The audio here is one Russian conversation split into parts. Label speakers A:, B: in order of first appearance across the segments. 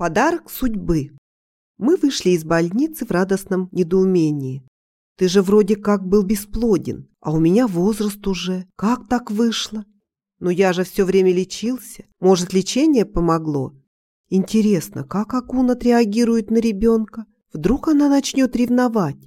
A: Подарок судьбы. Мы вышли из больницы в радостном недоумении. Ты же вроде как был бесплоден, а у меня возраст уже. Как так вышло? Но я же все время лечился. Может, лечение помогло? Интересно, как Акун отреагирует на ребенка? Вдруг она начнет ревновать?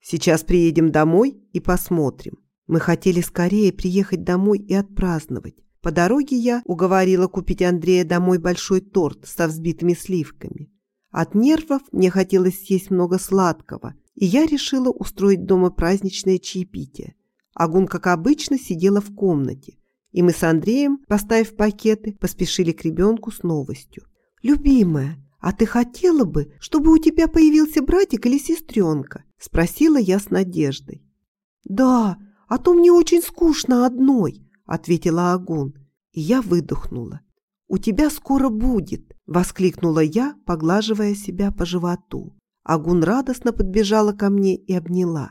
A: Сейчас приедем домой и посмотрим. Мы хотели скорее приехать домой и отпраздновать. По дороге я уговорила купить Андрея домой большой торт со взбитыми сливками. От нервов мне хотелось съесть много сладкого, и я решила устроить дома праздничное чаепитие. Агун, как обычно, сидела в комнате, и мы с Андреем, поставив пакеты, поспешили к ребенку с новостью. «Любимая, а ты хотела бы, чтобы у тебя появился братик или сестренка?» – спросила я с надеждой. «Да, а то мне очень скучно одной», ответила Агун, и я выдохнула. «У тебя скоро будет!» – воскликнула я, поглаживая себя по животу. Агун радостно подбежала ко мне и обняла.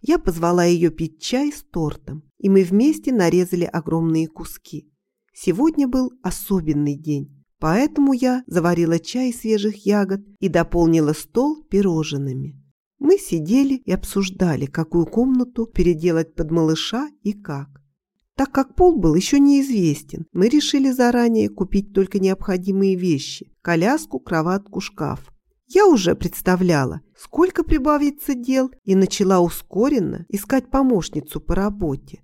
A: Я позвала ее пить чай с тортом, и мы вместе нарезали огромные куски. Сегодня был особенный день, поэтому я заварила чай из свежих ягод и дополнила стол пирожными. Мы сидели и обсуждали, какую комнату переделать под малыша и как. Так как пол был еще неизвестен, мы решили заранее купить только необходимые вещи – коляску, кроватку, шкаф. Я уже представляла, сколько прибавится дел, и начала ускоренно искать помощницу по работе.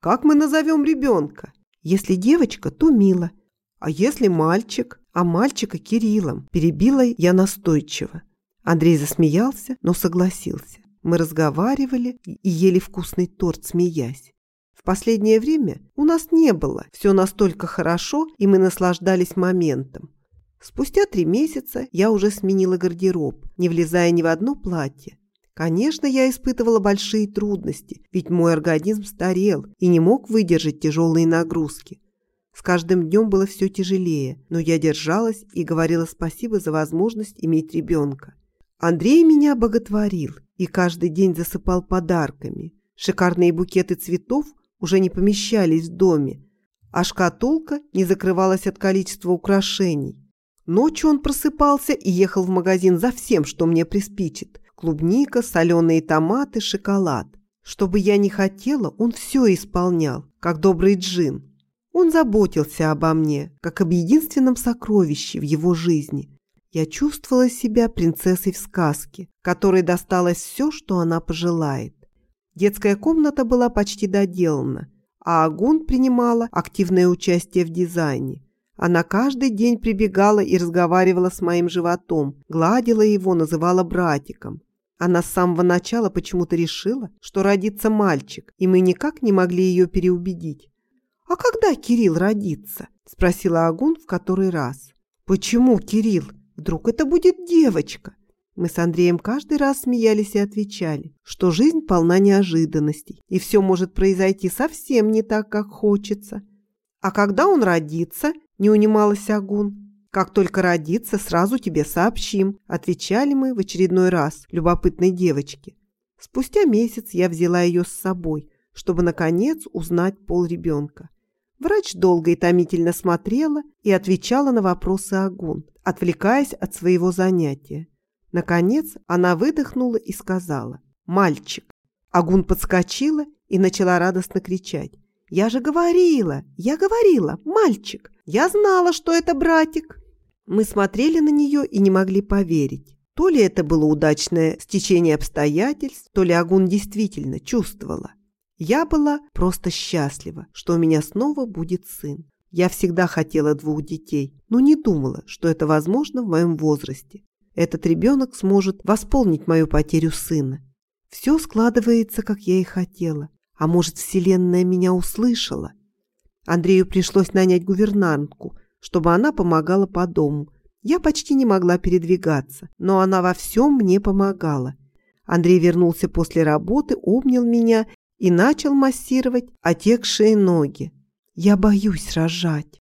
A: Как мы назовем ребенка? Если девочка, то Мила. А если мальчик? А мальчика Кириллом. Перебила я настойчиво. Андрей засмеялся, но согласился. Мы разговаривали и ели вкусный торт, смеясь последнее время у нас не было все настолько хорошо, и мы наслаждались моментом. Спустя три месяца я уже сменила гардероб, не влезая ни в одно платье. Конечно, я испытывала большие трудности, ведь мой организм старел и не мог выдержать тяжелые нагрузки. С каждым днем было все тяжелее, но я держалась и говорила спасибо за возможность иметь ребенка. Андрей меня боготворил и каждый день засыпал подарками. Шикарные букеты цветов уже не помещались в доме, а шкатулка не закрывалась от количества украшений. Ночью он просыпался и ехал в магазин за всем, что мне приспичит. Клубника, соленые томаты, шоколад. Что бы я ни хотела, он все исполнял, как добрый джин. Он заботился обо мне, как об единственном сокровище в его жизни. Я чувствовала себя принцессой в сказке, которой досталось все, что она пожелает. Детская комната была почти доделана, а Агун принимала активное участие в дизайне. Она каждый день прибегала и разговаривала с моим животом, гладила его, называла братиком. Она с самого начала почему-то решила, что родится мальчик, и мы никак не могли ее переубедить. «А когда Кирилл родится?» – спросила Агун в который раз. «Почему Кирилл? Вдруг это будет девочка?» Мы с Андреем каждый раз смеялись и отвечали, что жизнь полна неожиданностей, и все может произойти совсем не так, как хочется. А когда он родится, не унималась Агун. Как только родится, сразу тебе сообщим, отвечали мы в очередной раз любопытной девочке. Спустя месяц я взяла ее с собой, чтобы, наконец, узнать пол ребенка. Врач долго и томительно смотрела и отвечала на вопросы Агун, отвлекаясь от своего занятия. Наконец она выдохнула и сказала «Мальчик». Агун подскочила и начала радостно кричать. «Я же говорила! Я говорила! Мальчик! Я знала, что это братик!» Мы смотрели на нее и не могли поверить. То ли это было удачное стечение обстоятельств, то ли Агун действительно чувствовала. Я была просто счастлива, что у меня снова будет сын. Я всегда хотела двух детей, но не думала, что это возможно в моем возрасте этот ребенок сможет восполнить мою потерю сына. Все складывается, как я и хотела. А может, Вселенная меня услышала? Андрею пришлось нанять гувернантку, чтобы она помогала по дому. Я почти не могла передвигаться, но она во всем мне помогала. Андрей вернулся после работы, обнял меня и начал массировать отекшие ноги. Я боюсь рожать.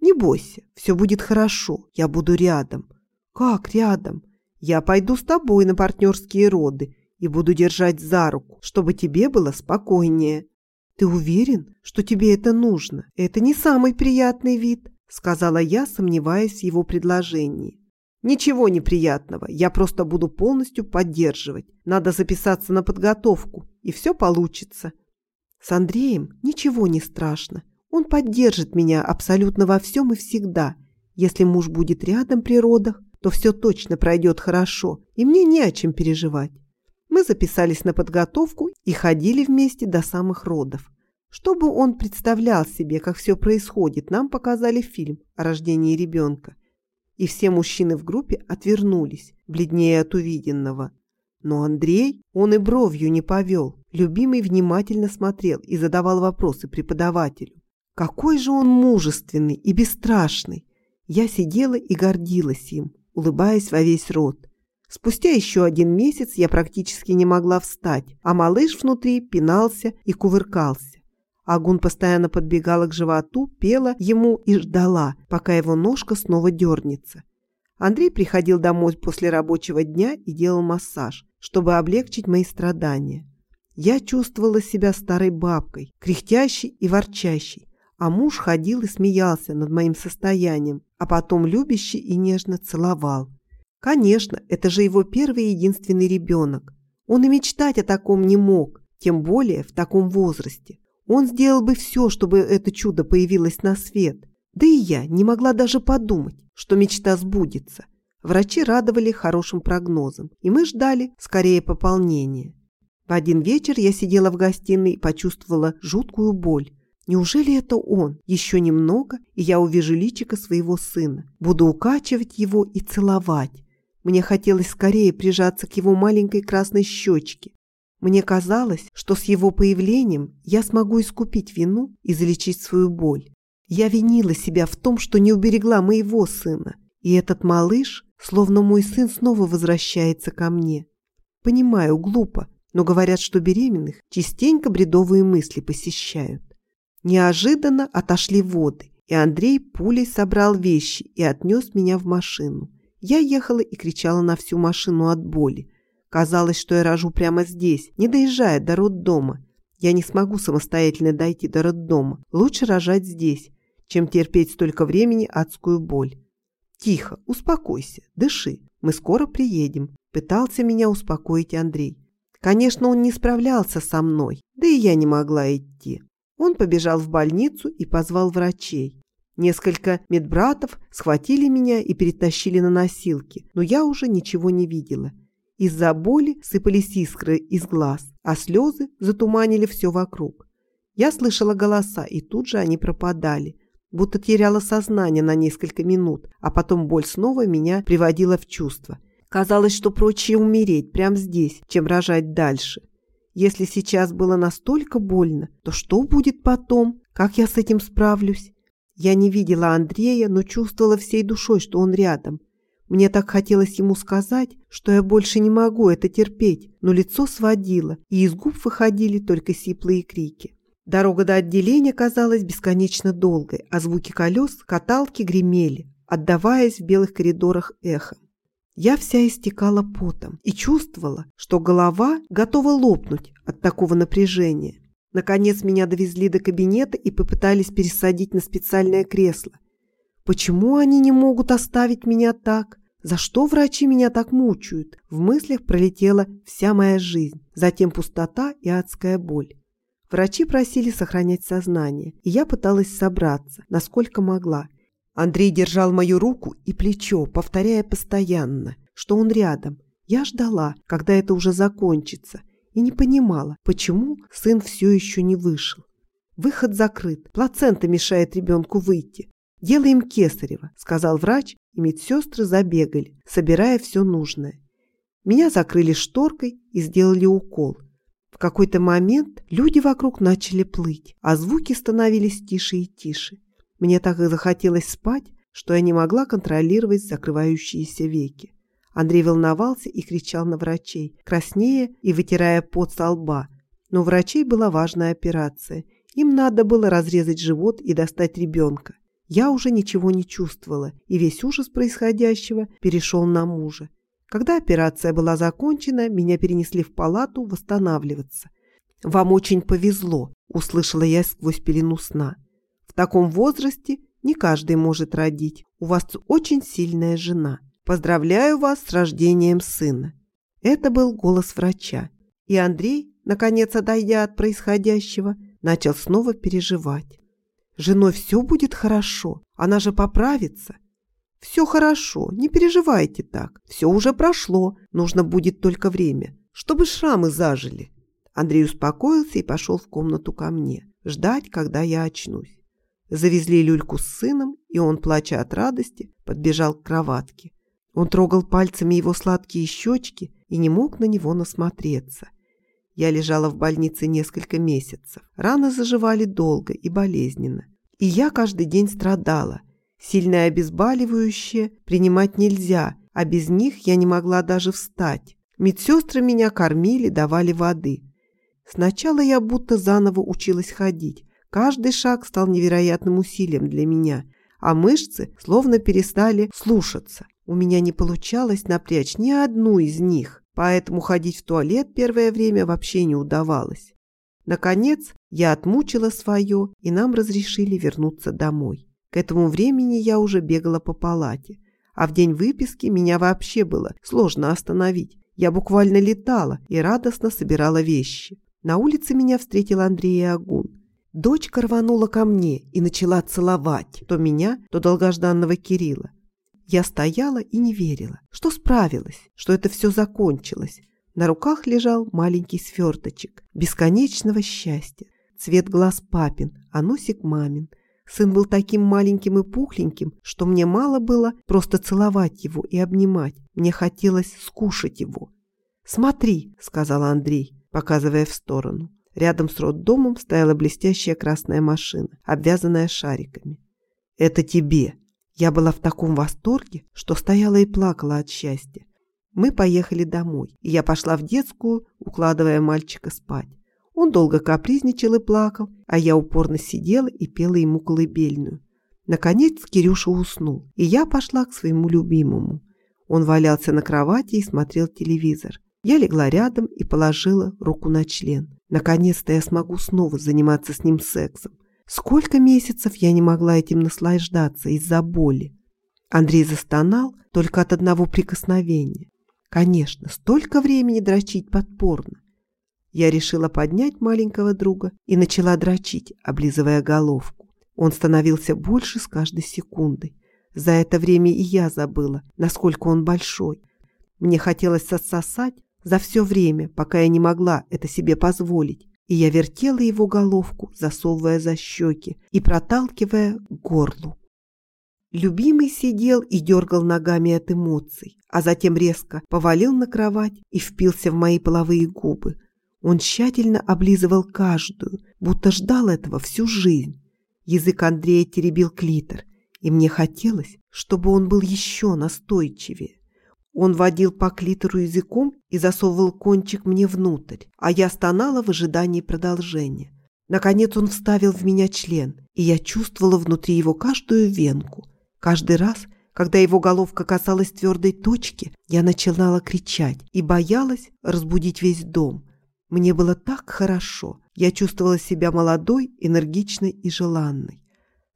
A: Не бойся, все будет хорошо, я буду рядом. «Как рядом? Я пойду с тобой на партнерские роды и буду держать за руку, чтобы тебе было спокойнее». «Ты уверен, что тебе это нужно? Это не самый приятный вид», сказала я, сомневаясь в его предложении. Ничего неприятного, я просто буду полностью поддерживать. Надо записаться на подготовку, и все получится. С Андреем ничего не страшно. Он поддержит меня абсолютно во всем и всегда. Если муж будет рядом при родах, то все точно пройдет хорошо, и мне не о чем переживать. Мы записались на подготовку и ходили вместе до самых родов. Чтобы он представлял себе, как все происходит, нам показали фильм о рождении ребенка и все мужчины в группе отвернулись, бледнее от увиденного. Но Андрей, он и бровью не повел. Любимый внимательно смотрел и задавал вопросы преподавателю. Какой же он мужественный и бесстрашный! Я сидела и гордилась им, улыбаясь во весь рот. Спустя еще один месяц я практически не могла встать, а малыш внутри пинался и кувыркался. Агун постоянно подбегала к животу, пела ему и ждала, пока его ножка снова дернется. Андрей приходил домой после рабочего дня и делал массаж, чтобы облегчить мои страдания. Я чувствовала себя старой бабкой, кряхтящей и ворчащей, а муж ходил и смеялся над моим состоянием, а потом любяще и нежно целовал. Конечно, это же его первый и единственный ребенок. Он и мечтать о таком не мог, тем более в таком возрасте. Он сделал бы все, чтобы это чудо появилось на свет. Да и я не могла даже подумать, что мечта сбудется. Врачи радовали хорошим прогнозом, и мы ждали скорее пополнения. В один вечер я сидела в гостиной и почувствовала жуткую боль. Неужели это он? Еще немного, и я увижу личико своего сына. Буду укачивать его и целовать. Мне хотелось скорее прижаться к его маленькой красной щечке, мне казалось, что с его появлением я смогу искупить вину и залечить свою боль. Я винила себя в том, что не уберегла моего сына, и этот малыш, словно мой сын, снова возвращается ко мне. Понимаю, глупо, но говорят, что беременных частенько бредовые мысли посещают. Неожиданно отошли воды, и Андрей пулей собрал вещи и отнес меня в машину. Я ехала и кричала на всю машину от боли, Казалось, что я рожу прямо здесь, не доезжая до роддома. Я не смогу самостоятельно дойти до роддома. Лучше рожать здесь, чем терпеть столько времени адскую боль. Тихо, успокойся, дыши. Мы скоро приедем. Пытался меня успокоить Андрей. Конечно, он не справлялся со мной, да и я не могла идти. Он побежал в больницу и позвал врачей. Несколько медбратов схватили меня и перетащили на носилки, но я уже ничего не видела. Из-за боли сыпались искры из глаз, а слезы затуманили все вокруг. Я слышала голоса, и тут же они пропадали, будто теряла сознание на несколько минут, а потом боль снова меня приводила в чувство. Казалось, что проще умереть прямо здесь, чем рожать дальше. Если сейчас было настолько больно, то что будет потом? Как я с этим справлюсь? Я не видела Андрея, но чувствовала всей душой, что он рядом. Мне так хотелось ему сказать, что я больше не могу это терпеть, но лицо сводило, и из губ выходили только сиплые крики. Дорога до отделения казалась бесконечно долгой, а звуки колес каталки гремели, отдаваясь в белых коридорах эхом. Я вся истекала потом и чувствовала, что голова готова лопнуть от такого напряжения. Наконец меня довезли до кабинета и попытались пересадить на специальное кресло. Почему они не могут оставить меня так? За что врачи меня так мучают? В мыслях пролетела вся моя жизнь, затем пустота и адская боль. Врачи просили сохранять сознание, и я пыталась собраться, насколько могла. Андрей держал мою руку и плечо, повторяя постоянно, что он рядом. Я ждала, когда это уже закончится, и не понимала, почему сын все еще не вышел. Выход закрыт, плацента мешает ребенку выйти. «Делаем кесарево», — сказал врач, и медсестры забегали, собирая все нужное. Меня закрыли шторкой и сделали укол. В какой-то момент люди вокруг начали плыть, а звуки становились тише и тише. Мне так и захотелось спать, что я не могла контролировать закрывающиеся веки. Андрей волновался и кричал на врачей, краснея и вытирая пот со лба. Но у врачей была важная операция. Им надо было разрезать живот и достать ребенка. Я уже ничего не чувствовала, и весь ужас происходящего перешел на мужа. Когда операция была закончена, меня перенесли в палату восстанавливаться. «Вам очень повезло», – услышала я сквозь пелену сна. «В таком возрасте не каждый может родить. У вас очень сильная жена». Поздравляю вас с рождением сына». Это был голос врача. И Андрей, наконец отойдя от происходящего, начал снова переживать. «Женой все будет хорошо, она же поправится». «Все хорошо, не переживайте так, все уже прошло, нужно будет только время, чтобы шрамы зажили». Андрей успокоился и пошел в комнату ко мне, ждать, когда я очнусь. Завезли люльку с сыном, и он, плача от радости, подбежал к кроватке. Он трогал пальцами его сладкие щечки и не мог на него насмотреться. Я лежала в больнице несколько месяцев. Раны заживали долго и болезненно. И я каждый день страдала. Сильное обезболивающее принимать нельзя, а без них я не могла даже встать. Медсестры меня кормили, давали воды. Сначала я будто заново училась ходить. Каждый шаг стал невероятным усилием для меня, а мышцы словно перестали слушаться. У меня не получалось напрячь ни одну из них, поэтому ходить в туалет первое время вообще не удавалось. Наконец, я отмучила свое, и нам разрешили вернуться домой. К этому времени я уже бегала по палате, а в день выписки меня вообще было сложно остановить. Я буквально летала и радостно собирала вещи. На улице меня встретил Андрей Агун. Дочка рванула ко мне и начала целовать то меня, то долгожданного Кирилла. Я стояла и не верила, что справилась, что это все закончилось. На руках лежал маленький сверточек бесконечного счастья. Цвет глаз папин, а носик мамин. Сын был таким маленьким и пухленьким, что мне мало было просто целовать его и обнимать. Мне хотелось скушать его. «Смотри», — сказал Андрей, показывая в сторону. Рядом с роддомом стояла блестящая красная машина, обвязанная шариками. «Это тебе», я была в таком восторге, что стояла и плакала от счастья. Мы поехали домой, и я пошла в детскую, укладывая мальчика спать. Он долго капризничал и плакал, а я упорно сидела и пела ему колыбельную. Наконец Кирюша уснул, и я пошла к своему любимому. Он валялся на кровати и смотрел телевизор. Я легла рядом и положила руку на член. Наконец-то я смогу снова заниматься с ним сексом. Сколько месяцев я не могла этим наслаждаться из-за боли. Андрей застонал только от одного прикосновения. Конечно, столько времени дрочить подпорно. Я решила поднять маленького друга и начала дрочить, облизывая головку. Он становился больше с каждой секундой. За это время и я забыла, насколько он большой. Мне хотелось отсосать за все время, пока я не могла это себе позволить и я вертела его головку, засовывая за щеки и проталкивая к горлу. Любимый сидел и дергал ногами от эмоций, а затем резко повалил на кровать и впился в мои половые губы. Он тщательно облизывал каждую, будто ждал этого всю жизнь. Язык Андрея теребил клитор, и мне хотелось, чтобы он был еще настойчивее. Он водил по клитору языком и засовывал кончик мне внутрь, а я стонала в ожидании продолжения. Наконец он вставил в меня член, и я чувствовала внутри его каждую венку. Каждый раз, когда его головка касалась твердой точки, я начинала кричать и боялась разбудить весь дом. Мне было так хорошо, я чувствовала себя молодой, энергичной и желанной.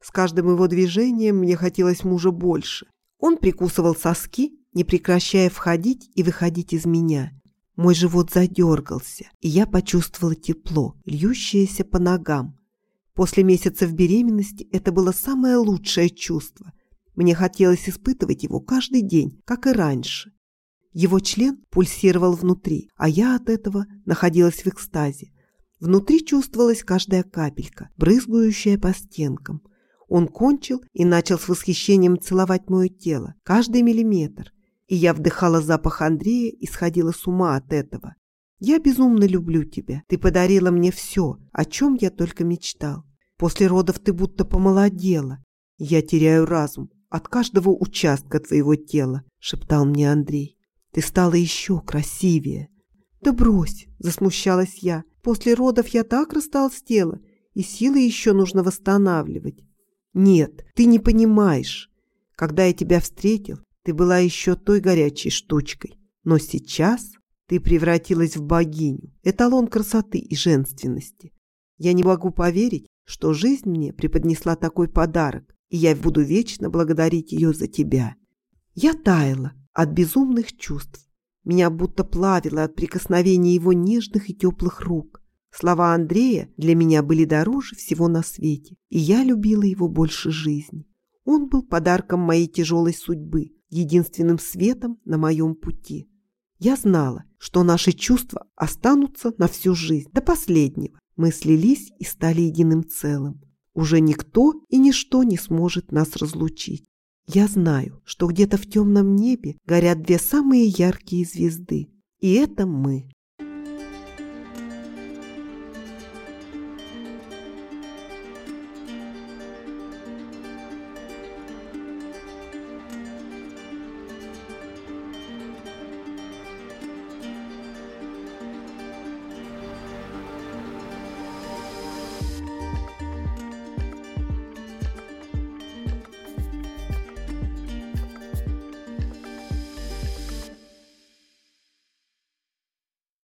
A: С каждым его движением мне хотелось мужа больше. Он прикусывал соски не прекращая входить и выходить из меня. Мой живот задергался, и я почувствовала тепло, льющееся по ногам. После месяцев беременности это было самое лучшее чувство. Мне хотелось испытывать его каждый день, как и раньше. Его член пульсировал внутри, а я от этого находилась в экстазе. Внутри чувствовалась каждая капелька, брызгающая по стенкам. Он кончил и начал с восхищением целовать мое тело, каждый миллиметр. И я вдыхала запах Андрея и сходила с ума от этого. Я безумно люблю тебя. Ты подарила мне все, о чем я только мечтал. После родов ты будто помолодела. Я теряю разум от каждого участка твоего тела, шептал мне Андрей. Ты стала еще красивее. Да брось, засмущалась я. После родов я так растолстела, и силы еще нужно восстанавливать. Нет, ты не понимаешь. Когда я тебя встретил, ты была еще той горячей штучкой, но сейчас ты превратилась в богиню, эталон красоты и женственности. Я не могу поверить, что жизнь мне преподнесла такой подарок, и я буду вечно благодарить ее за тебя. Я таяла от безумных чувств. Меня будто плавило от прикосновения его нежных и теплых рук. Слова Андрея для меня были дороже всего на свете, и я любила его больше жизни. Он был подарком моей тяжелой судьбы, единственным светом на моем пути. Я знала, что наши чувства останутся на всю жизнь, до последнего. Мы слились и стали единым целым. Уже никто и ничто не сможет нас разлучить. Я знаю, что где-то в темном небе горят две самые яркие звезды. И это мы.